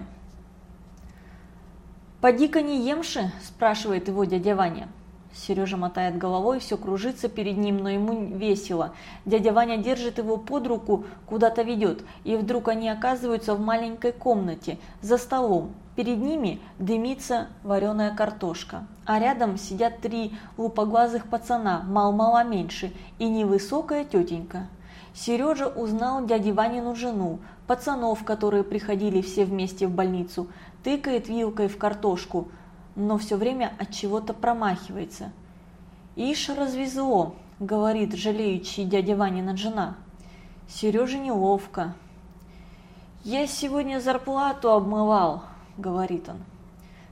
«Поди-ка не емши?» – спрашивает его дядя Ваня. Сережа мотает головой, все кружится перед ним, но ему весело. Дядя Ваня держит его под руку, куда-то ведет, и вдруг они оказываются в маленькой комнате, за столом. Перед ними дымится вареная картошка, а рядом сидят три лупоглазых пацана, мал-мало меньше, и невысокая тетенька. Сережа узнал дяди Ванину жену, пацанов, которые приходили все вместе в больницу, тыкает вилкой в картошку, но все время от чего-то промахивается. «Ишь развезло», — говорит жалеющий дядя Ванина жена. Сереже неловко. «Я сегодня зарплату обмывал», — говорит он.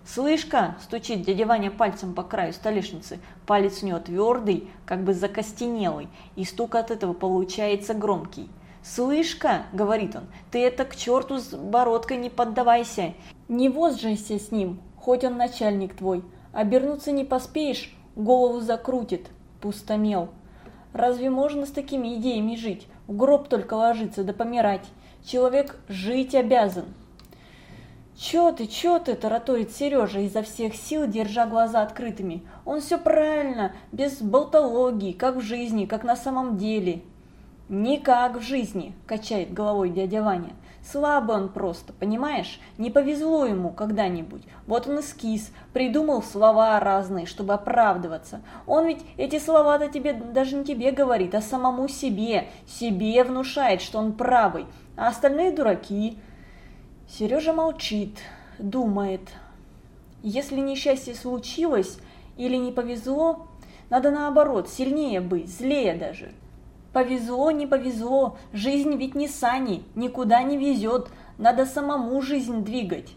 «Слышь-ка!» – стучит дядя Ваня пальцем по краю столешницы. Палец у него твердый, как бы закостенелый, и стук от этого получается громкий. «Слышь-ка!» – говорит он, – «ты это к черту с бородкой не поддавайся! Не возжайся с ним, хоть он начальник твой. Обернуться не поспеешь, голову закрутит, пустомел. Разве можно с такими идеями жить? В гроб только ложиться да помирать. Человек жить обязан, «Чё ты, чё ты?» – тараторит Сережа изо всех сил, держа глаза открытыми. «Он все правильно, без болтологии, как в жизни, как на самом деле». «Не как в жизни», – качает головой дядя Ваня. «Слабый он просто, понимаешь? Не повезло ему когда-нибудь. Вот он эскиз, придумал слова разные, чтобы оправдываться. Он ведь эти слова-то тебе даже не тебе говорит, а самому себе. Себе внушает, что он правый, а остальные дураки». Сережа молчит, думает. Если несчастье случилось или не повезло, надо наоборот, сильнее быть, злее даже. Повезло, не повезло, жизнь ведь не сани, никуда не везет, надо самому жизнь двигать.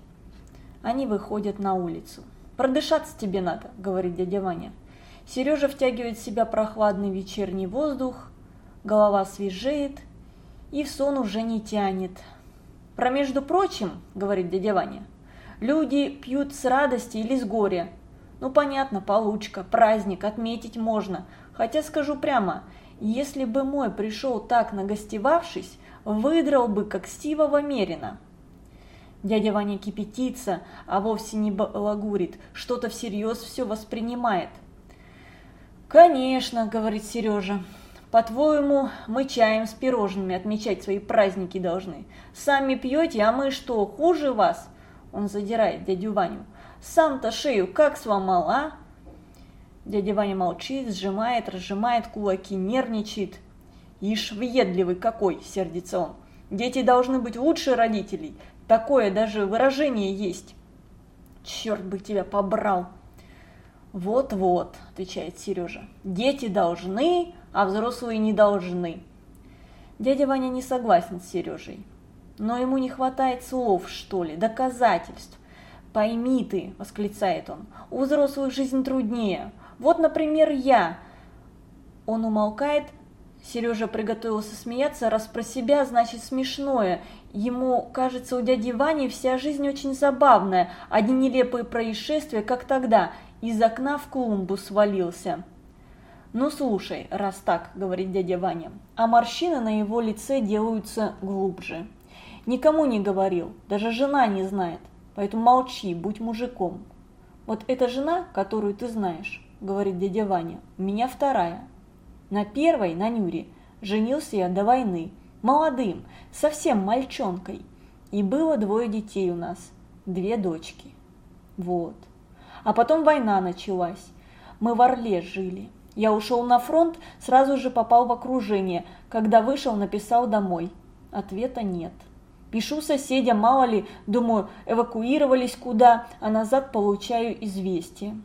Они выходят на улицу. «Продышаться тебе надо», — говорит дядя Ваня. Сережа втягивает в себя прохладный вечерний воздух, голова свежеет и в сон уже не тянет. «Про между прочим», — говорит дядя Ваня, — «люди пьют с радости или с горя. Ну, понятно, получка, праздник, отметить можно. Хотя скажу прямо, если бы мой пришел так нагостевавшись, выдрал бы, как Стивова Мерина». Дядя Ваня кипятится, а вовсе не балагурит, что-то всерьез все воспринимает. «Конечно», — говорит Сережа, — «по-твоему, мы чаем с пирожными отмечать свои праздники должны. Сами пьете, а мы что, хуже вас?» Он задирает дядю Ваню. «Сам-то шею как сломал, а?» Дядя Ваня молчит, сжимает, разжимает кулаки, нервничает. «Ишь, въедливый какой!» – сердится он. «Дети должны быть лучше родителей. Такое даже выражение есть. Черт бы тебя побрал. Вот-вот, отвечает Сережа. Дети должны, а взрослые не должны. Дядя Ваня не согласен с Сережей. Но ему не хватает слов, что ли, доказательств. «Пойми ты», – восклицает он, – «у взрослых жизнь труднее. Вот, например, я». Он умолкает, Сережа приготовился смеяться, раз про себя, значит смешное. Ему кажется, у дяди Вани вся жизнь очень забавная, одни нелепые происшествия, как тогда, из окна в клумбу свалился. «Ну слушай, раз так», — говорит дядя Ваня, а морщины на его лице делаются глубже. «Никому не говорил, даже жена не знает, поэтому молчи, будь мужиком». «Вот эта жена, которую ты знаешь», — говорит дядя Ваня, — «у меня вторая». На первой, на Нюре, женился я до войны, молодым, совсем мальчонкой. И было двое детей у нас, две дочки. Вот. А потом война началась. Мы в Орле жили. Я ушел на фронт, сразу же попал в окружение. Когда вышел, написал домой. Ответа нет. Пишу соседям, мало ли, думаю, эвакуировались куда, а назад получаю известие.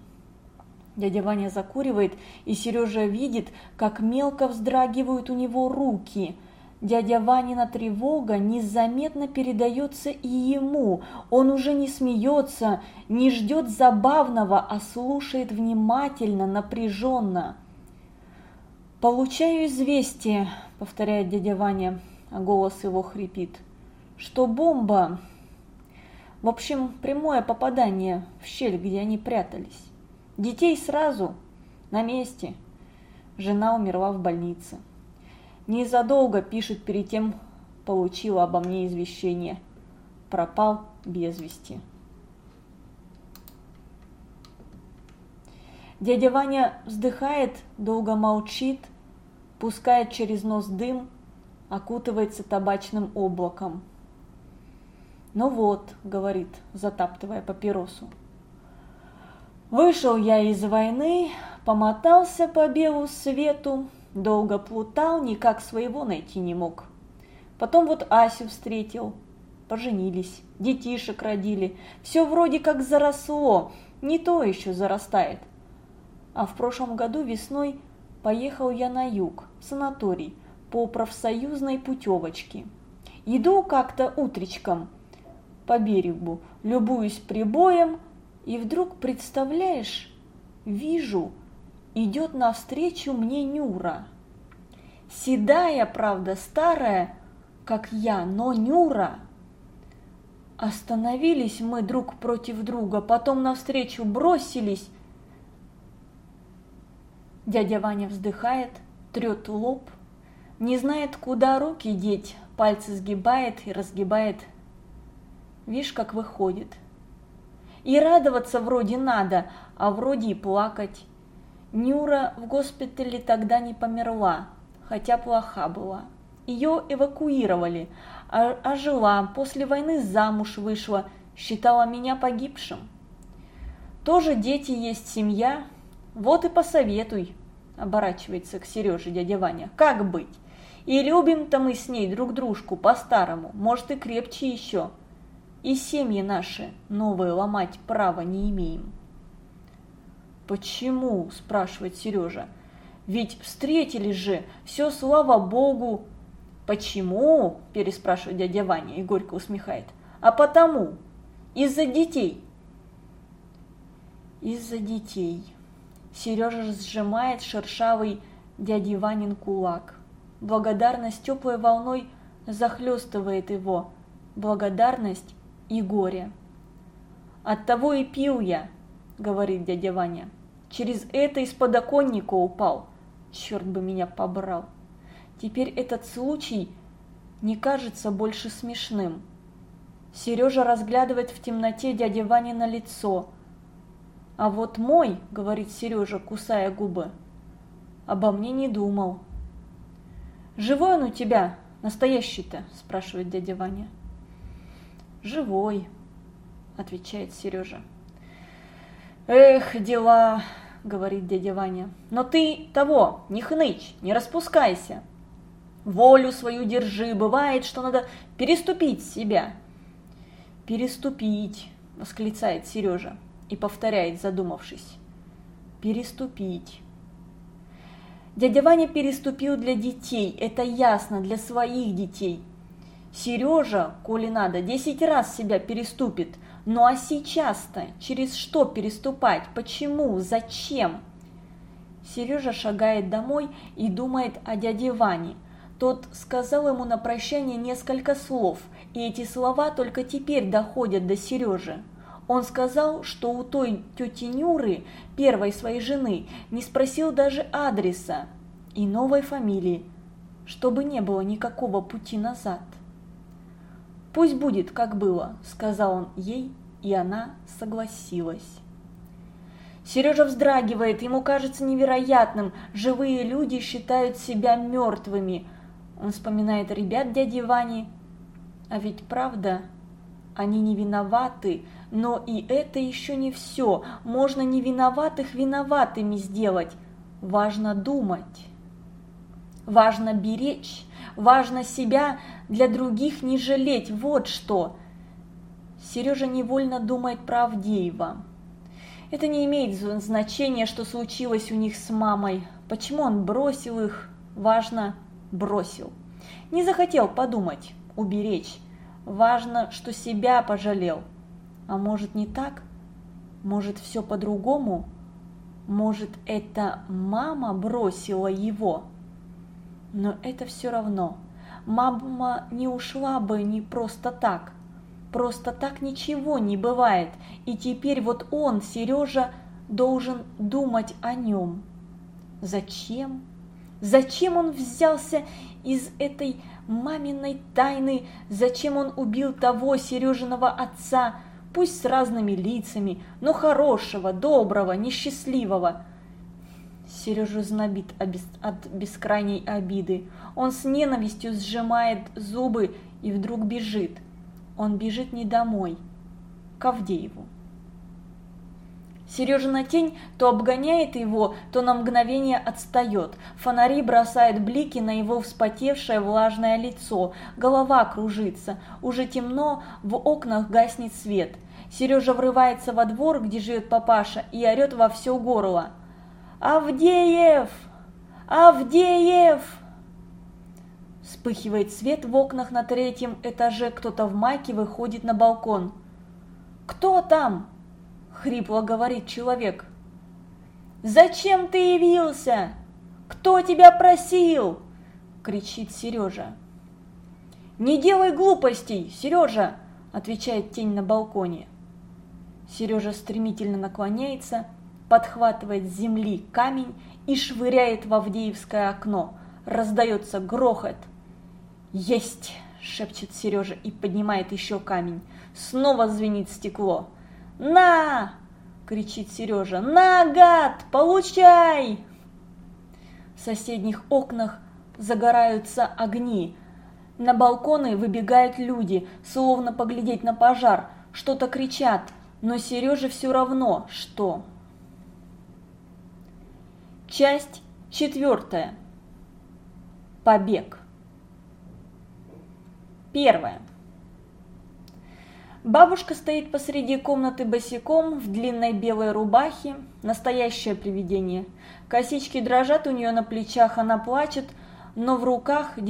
Дядя Ваня закуривает, и Сережа видит, как мелко вздрагивают у него руки. Дядя Ванина тревога незаметно передается и ему. Он уже не смеется, не ждет забавного, а слушает внимательно, напряженно. «Получаю известие», — повторяет дядя Ваня, а голос его хрипит, — «что бомба...» В общем, прямое попадание в щель, где они прятались. Детей сразу, на месте. Жена умерла в больнице. Незадолго, пишет, перед тем получила обо мне извещение. Пропал без вести. Дядя Ваня вздыхает, долго молчит, пускает через нос дым, окутывается табачным облаком. «Ну вот», — говорит, затаптывая папиросу, — Вышел я из войны, помотался по белу свету, долго плутал, никак своего найти не мог. Потом вот Асю встретил, поженились, детишек родили, все вроде как заросло, не то еще зарастает. А в прошлом году весной поехал я на юг, в санаторий, по профсоюзной путевочке. Иду как-то утречком по берегу, любуюсь прибоем, и вдруг, представляешь, вижу, идет навстречу мне Нюра. Седая, правда, старая, как я, но Нюра. Остановились мы друг против друга, потом навстречу бросились. Дядя Ваня вздыхает, трет лоб, не знает, куда руки деть, пальцы сгибает и разгибает. Видишь, как выходит – и радоваться вроде надо, а вроде и плакать. Нюра в госпитале тогда не померла, хотя плоха была. Ее эвакуировали, а, а жила, после войны замуж вышла, считала меня погибшим. Тоже дети есть семья, вот и посоветуй, оборачивается к Сереже дядя Ваня, как быть? И любим-то мы с ней друг дружку по-старому, может и крепче еще. И семьи наши новые ломать права не имеем. «Почему?» – спрашивает Сережа. «Ведь встретились же, все слава богу!» «Почему?» – переспрашивает дядя Ваня и горько усмехает. «А потому! Из-за детей!» «Из-за детей!» Сережа сжимает шершавый дяди Ванин кулак. Благодарность теплой волной захлестывает его. Благодарность и горе. «Оттого и пил я», — говорит дядя Ваня. «Через это из подоконника упал. Черт бы меня побрал. Теперь этот случай не кажется больше смешным». Сережа разглядывает в темноте дяди Вани на лицо. «А вот мой», — говорит Сережа, кусая губы, — «обо мне не думал». «Живой он у тебя, настоящий-то?» – спрашивает дядя Ваня. «Живой», – отвечает Сережа. «Эх, дела!» – говорит дядя Ваня. «Но ты того, не хнычь, не распускайся. Волю свою держи, бывает, что надо переступить себя». «Переступить!» – восклицает Сережа и повторяет, задумавшись. «Переступить!» Дядя Ваня переступил для детей, это ясно, для своих детей. Сережа, коли надо, десять раз себя переступит. Ну а сейчас-то через что переступать? Почему? Зачем? Сережа шагает домой и думает о дяде Ване. Тот сказал ему на прощание несколько слов, и эти слова только теперь доходят до Сережи. Он сказал, что у той тети Нюры, первой своей жены, не спросил даже адреса и новой фамилии, чтобы не было никакого пути назад. «Пусть будет, как было», – сказал он ей, и она согласилась. Сережа вздрагивает, ему кажется невероятным, живые люди считают себя мертвыми. Он вспоминает ребят дяди Вани. А ведь правда, они не виноваты, но и это еще не все. Можно не виноватых виноватыми сделать. Важно думать. Важно беречь. Важно себя для других не жалеть. Вот что. Сережа невольно думает про Авдеева. Это не имеет значения, что случилось у них с мамой. Почему он бросил их? Важно, бросил. Не захотел подумать, уберечь. Важно, что себя пожалел. А может не так? Может все по-другому? Может это мама бросила его? Но это все равно. Мама не ушла бы не просто так. Просто так ничего не бывает. И теперь вот он, Сережа, должен думать о нем. Зачем? Зачем он взялся из этой маминой тайны? Зачем он убил того Сережиного отца? пусть с разными лицами, но хорошего, доброго, несчастливого. Сережа знобит от бескрайней обиды. Он с ненавистью сжимает зубы и вдруг бежит. Он бежит не домой, к Авдееву. Сережина тень то обгоняет его, то на мгновение отстает. Фонари бросают блики на его вспотевшее влажное лицо. Голова кружится. Уже темно, в окнах гаснет свет. Сережа врывается во двор, где живет папаша, и орет во все горло. «Авдеев! Авдеев!» Вспыхивает свет в окнах на третьем этаже, кто-то в майке выходит на балкон. «Кто там?» – хрипло говорит человек. «Зачем ты явился? Кто тебя просил?» – кричит Сережа. «Не делай глупостей, Сережа!» – отвечает тень на балконе. Сережа стремительно наклоняется, подхватывает с земли камень и швыряет в Авдеевское окно. Раздается грохот. «Есть!» – шепчет Сережа и поднимает еще камень. Снова звенит стекло. «На!» – кричит Сережа. «На, гад! Получай!» В соседних окнах загораются огни. На балконы выбегают люди, словно поглядеть на пожар, что-то кричат, но Сереже все равно, что. Часть четвертая. Побег. Первое. Бабушка стоит посреди комнаты босиком в длинной белой рубахе, настоящее привидение. Косички дрожат у нее на плечах, она плачет, но в руках